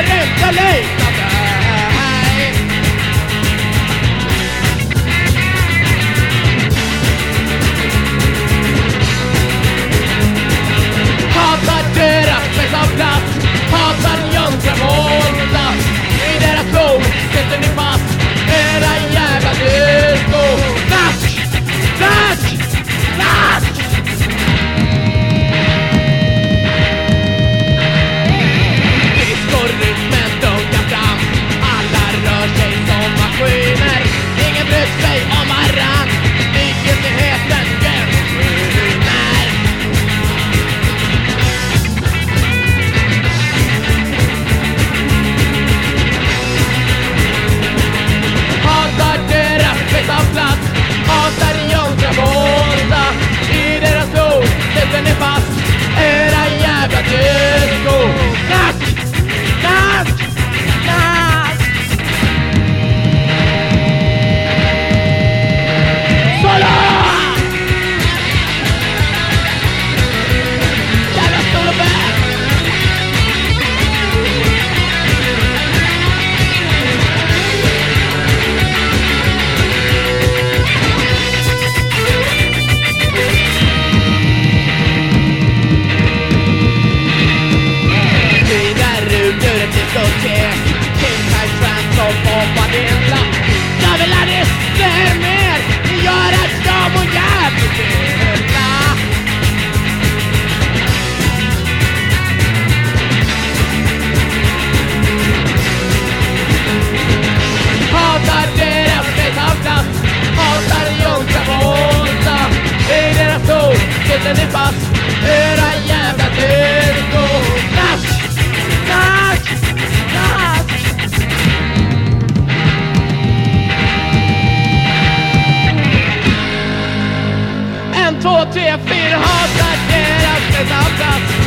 Dale, dale, dale. okay två, tre, fyra hatar deras gesamta